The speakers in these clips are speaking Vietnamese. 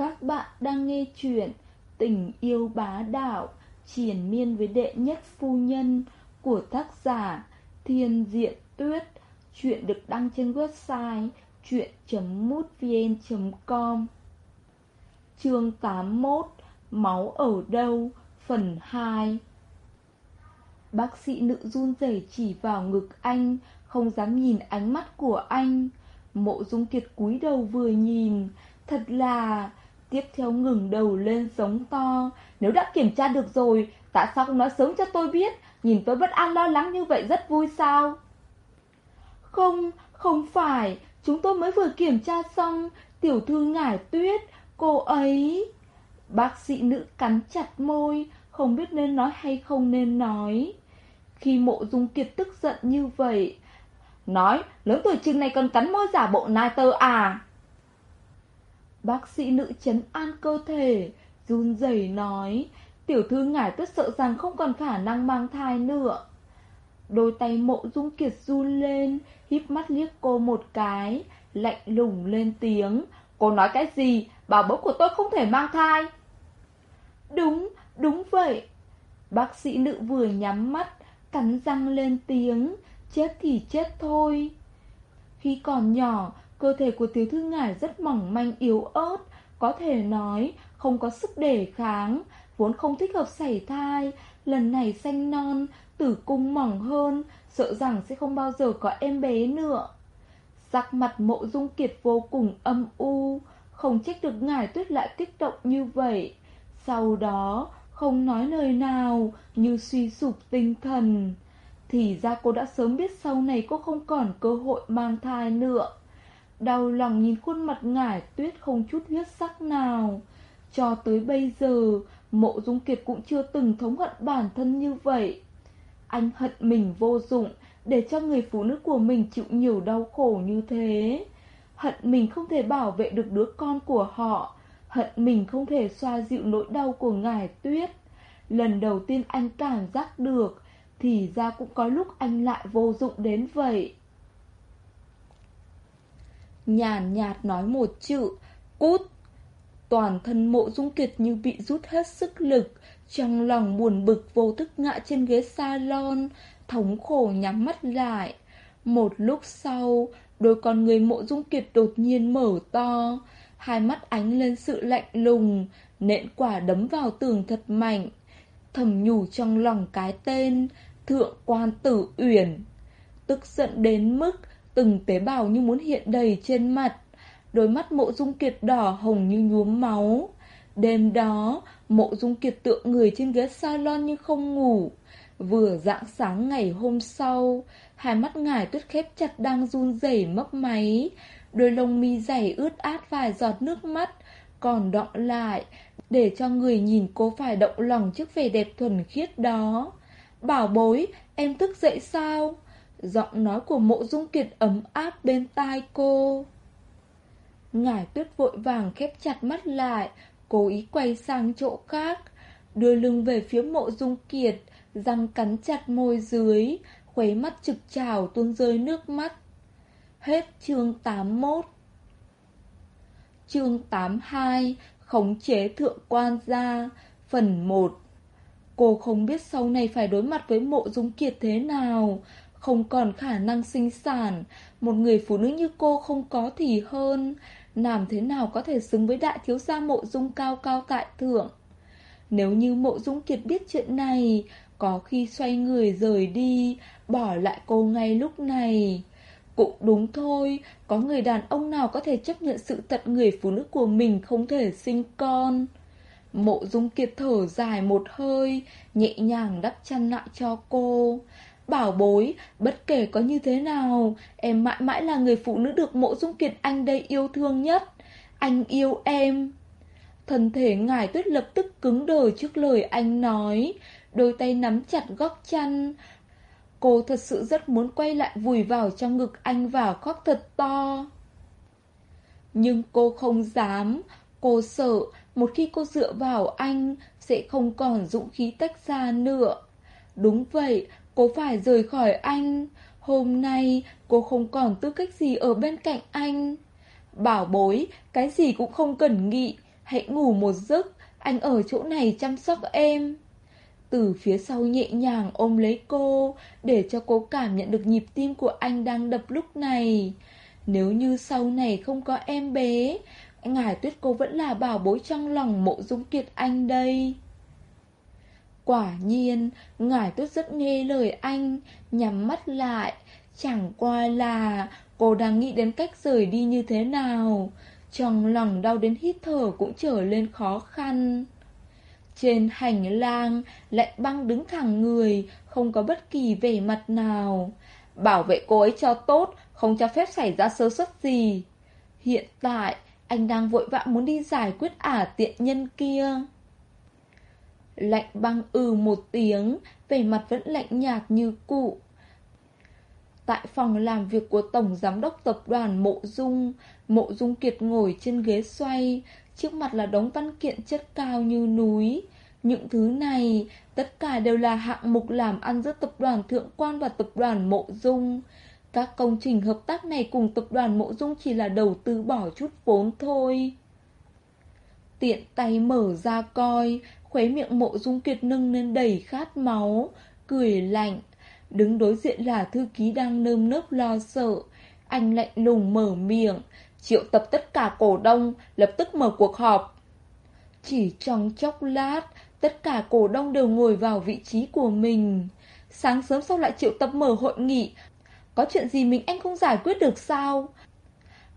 Các bạn đang nghe chuyện Tình yêu bá đạo, Triển miên với đệ nhất phu nhân Của tác giả Thiên Diện Tuyết. Chuyện được đăng trên website chuyện.mútvn.com Chương 81 Máu ở đâu? Phần 2 Bác sĩ nữ run rẩy chỉ vào ngực anh, Không dám nhìn ánh mắt của anh. Mộ dung kiệt cúi đầu vừa nhìn, Thật là... Tiếp theo ngừng đầu lên sống to. Nếu đã kiểm tra được rồi Tại sao không nói sớm cho tôi biết? Nhìn tôi bất an lo lắng như vậy rất vui sao? Không, không phải. Chúng tôi mới vừa kiểm tra xong. Tiểu thư ngải tuyết Cô ấy. Bác sĩ nữ cắn chặt môi Không biết nên nói hay không nên nói. Khi mộ dung kiệt tức giận như vậy Nói lớn tuổi chừng này còn cắn môi giả bộ nai tơ à? Bác sĩ nữ chấn an cơ thể, run rẩy nói, tiểu thư ngài tuyết sợ rằng không còn khả năng mang thai nữa. Đôi tay mộ dung kiệt run lên, híp mắt liếc cô một cái, lạnh lùng lên tiếng. Cô nói cái gì? Bảo bố của tôi không thể mang thai. Đúng, đúng vậy. Bác sĩ nữ vừa nhắm mắt, cắn răng lên tiếng, chết thì chết thôi. Khi còn nhỏ, Cơ thể của tiểu thư ngải rất mỏng manh yếu ớt, có thể nói không có sức đề kháng, vốn không thích hợp sảy thai, lần này xanh non, tử cung mỏng hơn, sợ rằng sẽ không bao giờ có em bé nữa. Sắc mặt mộ dung kiệt vô cùng âm u, không trách được ngải tuyết lại kích động như vậy. Sau đó, không nói lời nào, như suy sụp tinh thần. Thì ra cô đã sớm biết sau này cô không còn cơ hội mang thai nữa. Đau lòng nhìn khuôn mặt ngải tuyết không chút huyết sắc nào. Cho tới bây giờ, Mộ Dung Kiệt cũng chưa từng thống hận bản thân như vậy. Anh hận mình vô dụng, Để cho người phụ nữ của mình chịu nhiều đau khổ như thế. Hận mình không thể bảo vệ được đứa con của họ. Hận mình không thể xoa dịu nỗi đau của ngải tuyết. Lần đầu tiên anh cảm giác được, Thì ra cũng có lúc anh lại vô dụng đến vậy nhàn nhạt nói một chữ, cút. Toàn thân mộ dung kiệt như bị rút hết sức lực, trong lòng buồn bực vô thức ngã trên ghế salon, thống khổ nhắm mắt lại. Một lúc sau, đôi con người mộ dung kiệt đột nhiên mở to, hai mắt ánh lên sự lạnh lùng, nện quả đấm vào tường thật mạnh. Thầm nhủ trong lòng cái tên, thượng quan tử uyển. Tức giận đến mức từng tế bào như muốn hiện đầy trên mặt. Đôi mắt mộ dung kiệt đỏ hồng như nhuốm máu. Đêm đó, mộ dung kiệt tựa người trên ghế salon như không ngủ. Vừa dạng sáng ngày hôm sau, hai mắt ngải tuyết khép chặt đang run rẩy mấp máy. Đôi lông mi dày ướt át vài giọt nước mắt, còn đọng lại, để cho người nhìn cô phải động lòng trước vẻ đẹp thuần khiết đó. Bảo bối, em thức dậy sao? Giọng nói của mộ dung kiệt ấm áp bên tai cô. Ngải tuyết vội vàng khép chặt mắt lại, Cố ý quay sang chỗ khác, Đưa lưng về phía mộ dung kiệt, Răng cắn chặt môi dưới, Khuấy mắt trực trào tuôn rơi nước mắt. Hết chương 81 Chương 82 Khống chế thượng quan gia, Phần 1 Cô không biết sau này phải đối mặt với mộ dung kiệt thế nào không còn khả năng sinh sản, một người phụ nữ như cô không có thì hơn, làm thế nào có thể xứng với đại thiếu gia mộ dung cao cao tại thượng. Nếu như mộ dung kiệt biết chuyện này, có khi xoay người rời đi, bỏ lại cô ngay lúc này. Cũng đúng thôi, có người đàn ông nào có thể chấp nhận sự thật người phụ nữ của mình không thể sinh con. Mộ dung kiệt thở dài một hơi, nhẹ nhàng đắp chăn lại cho cô. Bảo bối, bất kể có như thế nào, em mãi mãi là người phụ nữ được mộ dung kiệt anh đây yêu thương nhất. Anh yêu em. Thân thể ngài tuyết lập tức cứng đờ trước lời anh nói, đôi tay nắm chặt góc chăn. Cô thật sự rất muốn quay lại vùi vào trong ngực anh và khóc thật to. Nhưng cô không dám, cô sợ một khi cô dựa vào anh sẽ không còn dũng khí tách ra nữa. Đúng vậy, Cô phải rời khỏi anh Hôm nay cô không còn tư cách gì ở bên cạnh anh Bảo bối Cái gì cũng không cần nghĩ hãy ngủ một giấc, anh ở chỗ này chăm sóc em. Từ phía sau nhẹ nhàng ôm lấy cô, để cho cô cảm nhận được nhịp tim của anh đang đập lúc này. Nếu như sau này không có em bé, ngài tuyết cô vẫn là bảo bối trong lòng mộ dung kiệt anh đây. Quả nhiên, ngài tuyết rất nghe lời anh, nhắm mắt lại. Chẳng qua là cô đang nghĩ đến cách rời đi như thế nào. Trong lòng đau đến hít thở cũng trở lên khó khăn. Trên hành lang, lạnh băng đứng thẳng người, không có bất kỳ vẻ mặt nào. Bảo vệ cô ấy cho tốt, không cho phép xảy ra sơ suất gì. Hiện tại, anh đang vội vã muốn đi giải quyết ả tiện nhân kia. Lạnh băng ừ một tiếng, vẻ mặt vẫn lạnh nhạt như cụ. Tại phòng làm việc của Tổng Giám đốc Tập đoàn Mộ Dung, Mộ Dung Kiệt ngồi trên ghế xoay, trước mặt là đống văn kiện chất cao như núi. Những thứ này, tất cả đều là hạng mục làm ăn giữa Tập đoàn Thượng Quan và Tập đoàn Mộ Dung. Các công trình hợp tác này cùng Tập đoàn Mộ Dung chỉ là đầu tư bỏ chút vốn thôi. Tiện tay mở ra coi, Khuấy miệng mộ dung kiệt nâng lên đầy khát máu, Cười lạnh. Đứng đối diện là thư ký đang nơm nớp lo sợ. Anh lạnh lùng mở miệng. Triệu tập tất cả cổ đông, Lập tức mở cuộc họp. Chỉ trong chốc lát, Tất cả cổ đông đều ngồi vào vị trí của mình. Sáng sớm sau lại triệu tập mở hội nghị. Có chuyện gì mình anh không giải quyết được sao?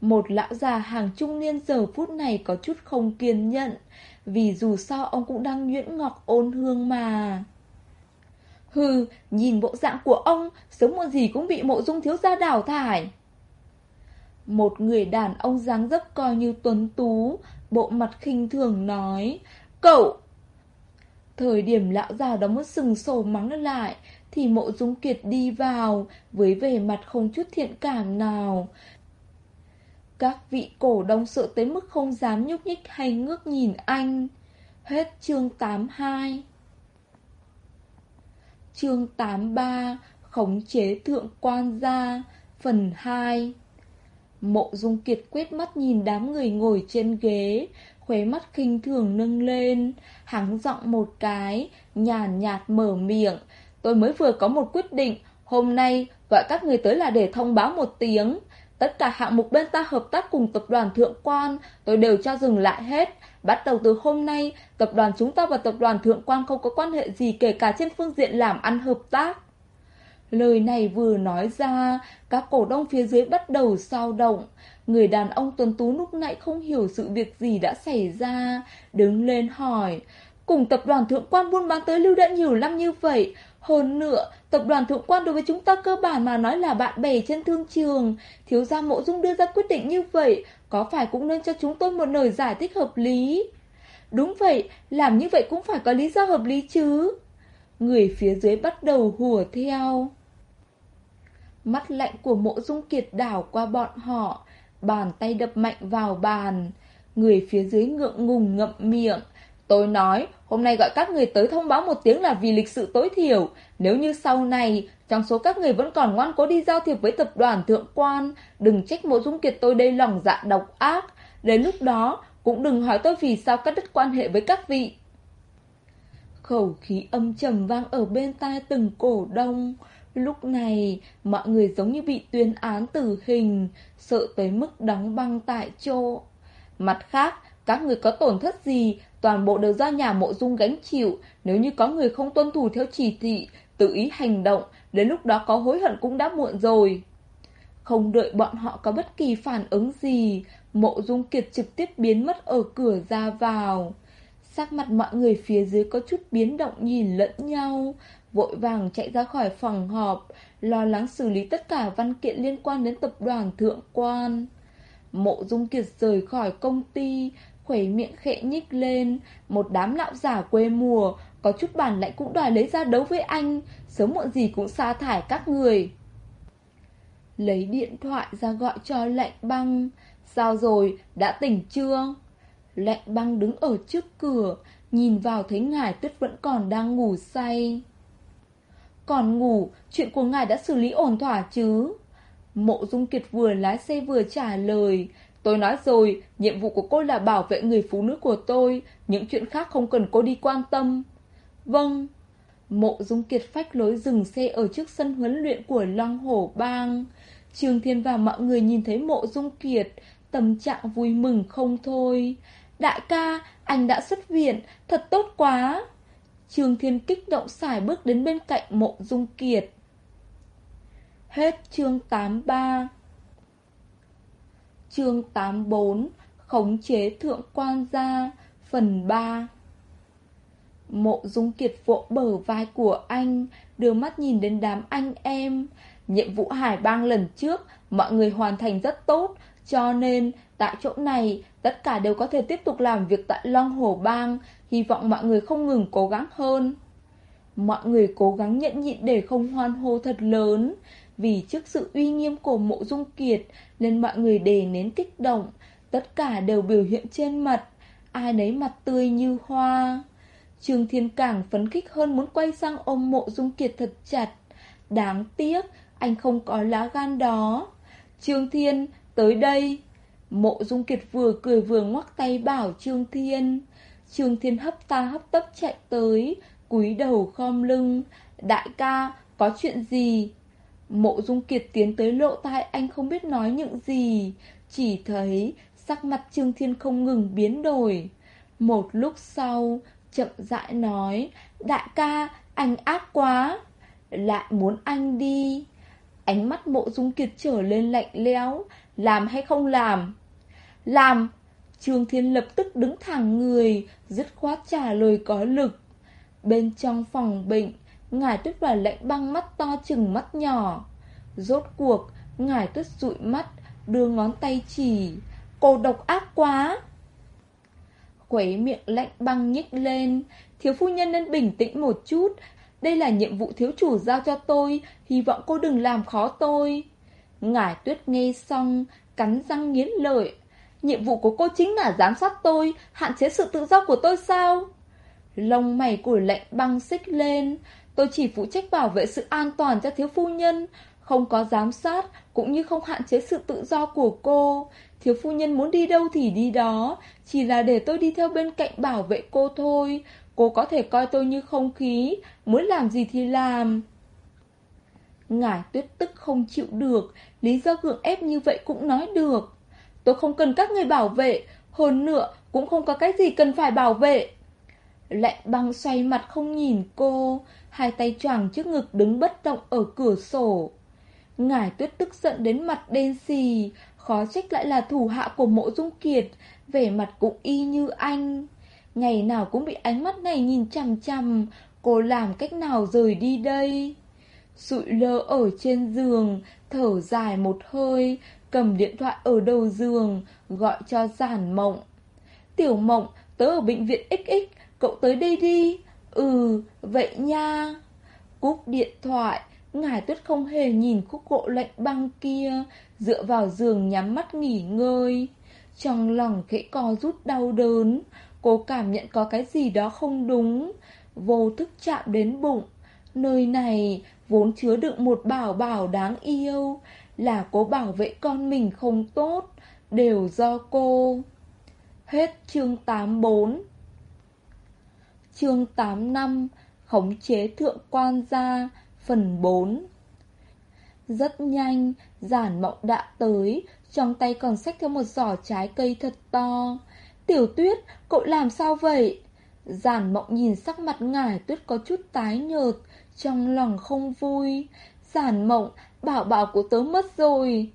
Một lão già hàng trung niên giờ phút này có chút không kiên nhẫn vì dù sao ông cũng đang nhuyễn ngọc ôn hương mà. Hừ, nhìn bộ dạng của ông Sớm muộn gì cũng bị mộ dung thiếu gia đào thải. Một người đàn ông dáng dấp coi như tuấn tú Bộ mặt khinh thường nói Cậu! Thời điểm lão già đó muốn sừng sổ mắng lại Thì mộ dung kiệt đi vào Với vẻ mặt không chút thiện cảm nào các vị cổ đông sợ tới mức không dám nhúc nhích hay ngước nhìn anh. Hết chương 82 Chương 83 Khống chế thượng quan gia, Phần 2 Mộ dung kiệt quét mắt nhìn đám người ngồi trên ghế Khóe mắt khinh thường nâng lên, Hắng giọng một cái, Nhàn nhạt mở miệng. Tôi mới vừa có một quyết định, Hôm nay gọi các người tới là để thông báo một tiếng. Tất cả hạng mục bên ta hợp tác cùng tập đoàn Thượng Quan, tôi đều cho dừng lại hết. Bắt đầu từ hôm nay, tập đoàn chúng ta và tập đoàn Thượng Quan không có quan hệ gì kể cả trên phương diện làm ăn hợp tác. Lời này vừa nói ra, các cổ đông phía dưới bắt đầu sao động. Người đàn ông tuấn tú lúc nãy không hiểu sự việc gì đã xảy ra, đứng lên hỏi. Cùng tập đoàn Thượng Quan buôn bán tới lưu đã nhiều năm như vậy, hơn nữa, tập đoàn thượng quan đối với chúng ta cơ bản mà nói là bạn bè trên thương trường. Thiếu gia mộ dung đưa ra quyết định như vậy, có phải cũng nên cho chúng tôi một lời giải thích hợp lý? Đúng vậy, làm như vậy cũng phải có lý do hợp lý chứ. Người phía dưới bắt đầu hùa theo. Mắt lạnh của mộ dung kiệt đảo qua bọn họ, bàn tay đập mạnh vào bàn. Người phía dưới ngượng ngùng ngậm miệng, Tôi nói, hôm nay gọi các người tới thông báo một tiếng là vì lịch sự tối thiểu. Nếu như sau này, trong số các người vẫn còn ngoan cố đi giao thiệp với tập đoàn thượng quan, đừng trách mộ dung kiệt tôi đây lòng dạ độc ác. Đến lúc đó, cũng đừng hỏi tôi vì sao cắt đứt quan hệ với các vị. Khẩu khí âm trầm vang ở bên tai từng cổ đông. Lúc này, mọi người giống như bị tuyên án tử hình, sợ tới mức đóng băng tại chỗ. Mặt khác, các người có tổn thất gì toàn bộ đều do nhà mộ dung gánh chịu, nếu như có người không tuân thủ theo chỉ thị, tự ý hành động, đến lúc đó có hối hận cũng đã muộn rồi. Không đợi bọn họ có bất kỳ phản ứng gì, mộ dung kiệt trực tiếp biến mất ở cửa ra vào. Sắc mặt mọi người phía dưới có chút biến động nhìn lẫn nhau, vội vàng chạy ra khỏi phòng họp, lo lắng xử lý tất cả văn kiện liên quan đến tập đoàn thượng quan. Mộ Dung Kiệt rời khỏi công ty, khuấy miệng khẽ nhích lên, một đám lão giả quê mùa, có chút bản lãnh cũng đòi lấy ra đấu với anh, sớm muộn gì cũng sa thải các người. Lấy điện thoại ra gọi cho lạnh băng, sao rồi, đã tỉnh chưa? Lạnh băng đứng ở trước cửa, nhìn vào thấy ngài tuyết vẫn còn đang ngủ say. Còn ngủ, chuyện của ngài đã xử lý ổn thỏa chứ? Mộ Dung Kiệt vừa lái xe vừa trả lời, Tôi nói rồi, nhiệm vụ của cô là bảo vệ người phụ nữ của tôi, những chuyện khác không cần cô đi quan tâm. Vâng. Mộ Dung Kiệt phách lối dừng xe ở trước sân huấn luyện của Long Hổ Bang. Trường Thiên và mọi người nhìn thấy Mộ Dung Kiệt, tâm trạng vui mừng không thôi. Đại ca, anh đã xuất viện, thật tốt quá. Trường Thiên kích động xài bước đến bên cạnh Mộ Dung Kiệt. Hết chương 83 Chương 84 Khống chế thượng quan gia, Phần 3 Mộ dung kiệt vỗ bờ vai của anh, Đưa mắt nhìn đến đám anh em. Nhiệm vụ hải bang lần trước, Mọi người hoàn thành rất tốt, Cho nên tại chỗ này, Tất cả đều có thể tiếp tục làm việc tại Long Hồ Bang. Hy vọng mọi người không ngừng cố gắng hơn. Mọi người cố gắng nhẫn nhịn để không hoan hô thật lớn vì trước sự uy nghiêm của mộ dung kiệt, Nên mọi người đề nến kích động. Tất cả đều biểu hiện trên mặt. Ai nấy mặt tươi như hoa. Trương Thiên Cảng phấn khích hơn muốn quay sang ôm mộ dung kiệt thật chặt. Đáng tiếc, Anh không có lá gan đó. Trương Thiên, tới đây. Mộ dung kiệt vừa cười vừa ngoắc tay bảo Trương Thiên. Trương Thiên hấp ta hấp tấp chạy tới, cúi đầu khom lưng. Đại ca, có chuyện gì? Mộ Dung Kiệt tiến tới lộ tai anh không biết nói những gì, chỉ thấy sắc mặt Trương Thiên không ngừng biến đổi. Một lúc sau, chậm rãi nói, đại ca, anh ác quá, lại muốn anh đi. Ánh mắt mộ dung kiệt trở lên lạnh lẽo, làm hay không làm? Làm! Trương Thiên lập tức đứng thẳng người, dứt khoát trả lời có lực. Bên trong phòng bệnh, Ngài tuyết và lệnh băng mắt to chừng mắt nhỏ. Rốt cuộc, Ngài tuyết dụi mắt, Đưa ngón tay chỉ. Cô độc ác quá. Khuấy miệng lạnh băng nhích lên. Thiếu phu nhân nên bình tĩnh một chút. Đây là nhiệm vụ thiếu chủ giao cho tôi. Hy vọng cô đừng làm khó tôi. Ngải tuyết nghe xong, Cắn răng nghiến lợi. Nhiệm vụ của cô chính là giám sát tôi, Hạn chế sự tự do của tôi sao? Lông mày của lệnh băng xích lên. Tôi chỉ phụ trách bảo vệ sự an toàn cho thiếu phu nhân, Không có giám sát Cũng như không hạn chế sự tự do của cô. Thiếu phu nhân muốn đi đâu thì đi đó, Chỉ là để tôi đi theo bên cạnh bảo vệ cô thôi. Cô có thể coi tôi như không khí, Muốn làm gì thì làm. Ngải tuyết tức không chịu được, Lý do gượng ép như vậy cũng nói được. Tôi không cần các người bảo vệ, Hơn nữa cũng không có cái gì cần phải bảo vệ. Lạnh băng xoay mặt không nhìn cô hai tay choàng trước ngực đứng bất động ở cửa sổ. Ngải tuyết tức giận đến mặt đen xì, khó trách lại là thủ hạ của mộ dung kiệt, vẻ mặt cũng y như anh. Ngày nào cũng bị ánh mắt này nhìn chằm chằm, cô làm cách nào rời đi đây? Sụi lơ ở trên giường, thở dài một hơi, cầm điện thoại ở đầu giường, gọi cho giản mộng. Tiểu mộng, tớ ở bệnh viện XX, cậu tới đây đi. Ừ, vậy nha. Cúp điện thoại, ngài tuyết không hề nhìn khúc gỗ lạnh băng kia, dựa vào giường nhắm mắt nghỉ ngơi. Trong lòng khẽ co rút đau đớn, cô cảm nhận có cái gì đó không đúng, vô thức chạm đến bụng. Nơi này vốn chứa đựng một bảo bảo đáng yêu, là cố bảo vệ con mình không tốt, đều do cô. Hết chương 84 Chương 8 năm, Khống chế thượng quan gia, Phần 4 Rất nhanh, Giản mộng đã tới, Trong tay còn xách theo một giỏ trái cây thật to. Tiểu tuyết, Cậu làm sao vậy? Giản mộng nhìn sắc mặt ngải, tuyết có chút tái nhợt, Trong lòng không vui. Giản mộng, Bảo bảo của tớ mất rồi.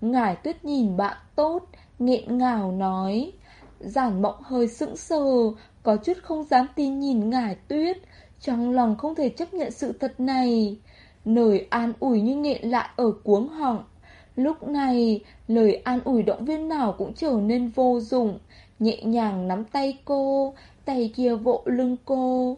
Ngải tuyết nhìn bạn tốt, nghẹn ngào nói Giản mộng hơi sững sờ có chút không dám tin nhìn ngải tuyết, trong lòng không thể chấp nhận sự thật này. Lời an ủi như nghẹn lại ở cuống họng. Lúc này, lời an ủi động viên nào cũng trở nên vô dụng, nhẹ nhàng nắm tay cô, tay kia vỗ lưng cô.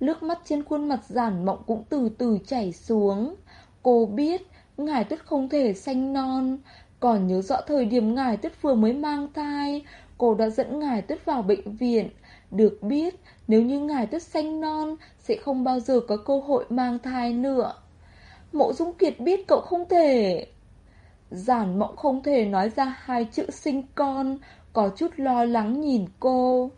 Nước mắt trên khuôn mặt giản mộng cũng từ từ chảy xuống. Cô biết, ngải tuyết không thể xanh non, còn nhớ rõ thời điểm ngải tuyết vừa mới mang thai, cô đã dẫn ngài tuyết vào bệnh viện, được biết, nếu như ngài tuyết xanh non, sẽ không bao giờ có cơ hội mang thai nữa. Mộ Dung Kiệt biết cậu không thể. Giản mộng không thể nói ra hai chữ sinh con, có chút lo lắng nhìn cô.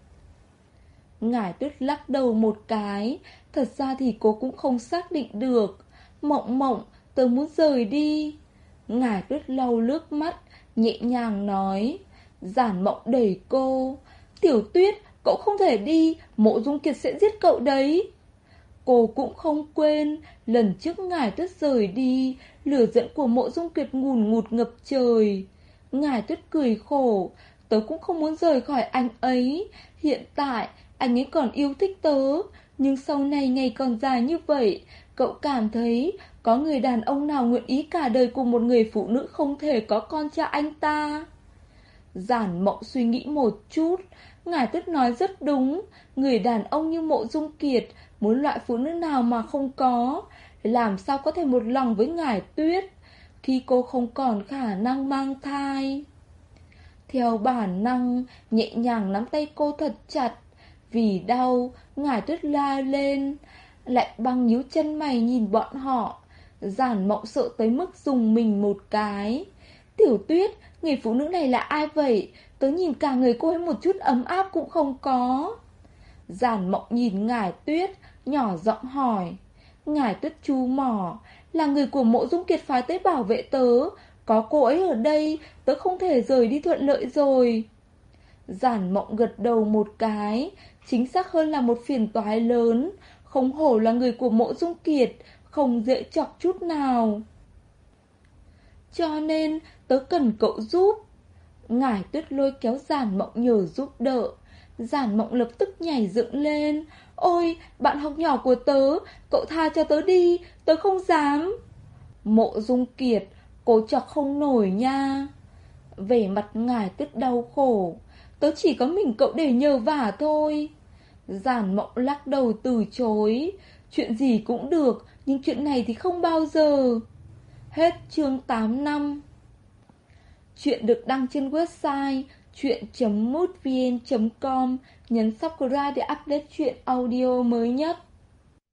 Ngải tuyết lắc đầu một cái, thật ra thì cô cũng không xác định được. Mộng mộng, tớ muốn rời đi. Ngải tuyết lau nước mắt, nhẹ nhàng nói. Giản mộng đẩy cô. Tiểu tuyết, cậu không thể đi, mộ dung kiệt sẽ giết cậu đấy. Cô cũng không quên, lần trước ngài tuyết rời đi, lửa giận của mộ dung kiệt ngùn ngụt ngập trời. Ngài tuyết cười khổ, tớ cũng không muốn rời khỏi anh ấy. Hiện tại, anh ấy còn yêu thích tớ, nhưng sau này ngày còn dài như vậy, cậu cảm thấy có người đàn ông nào nguyện ý cả đời cùng một người phụ nữ không thể có con cho anh ta. Giản mộng suy nghĩ một chút, ngài tuyết nói rất đúng, người đàn ông như mộ dung kiệt, muốn loại phụ nữ nào mà không có, làm sao có thể một lòng với ngài tuyết, khi cô không còn khả năng mang thai. Theo bản năng, nhẹ nhàng nắm tay cô thật chặt, vì đau, ngài tuyết la lên, lại băng nhíu chân mày nhìn bọn họ. Giản mộng sợ tới mức dùng mình một cái. Tiểu tuyết, người phụ nữ này là ai vậy? Tớ nhìn cả người cô ấy một chút ấm áp cũng không có. Giản mộng nhìn ngải tuyết, nhỏ giọng hỏi. Ngải tuyết chu mỏ, là người của mộ dung kiệt phái tới bảo vệ tớ. Có cô ấy ở đây, tớ không thể rời đi thuận lợi rồi. Giản mộng gật đầu một cái, chính xác hơn là một phiền toái lớn, không hổ là người của mộ dung kiệt, không dễ chọc chút nào. Cho nên, tớ cần cậu giúp. Ngải tuyết lôi kéo giản mộng nhờ giúp đỡ. Giản mộng lập tức nhảy dựng lên. Ôi, bạn học nhỏ của tớ, cậu tha cho tớ đi, tớ không dám. Mộ dung kiệt, cố chọc không nổi nha. Về mặt ngải tuyết đau khổ. Tớ chỉ có mình cậu để nhờ vả thôi. Giản mộng lắc đầu từ chối. Chuyện gì cũng được, nhưng chuyện này thì không bao giờ. Hết chương 8 năm. Chuyện được đăng trên website chuyện.mútvn.com Nhấn subscribe để update chuyện audio mới nhất.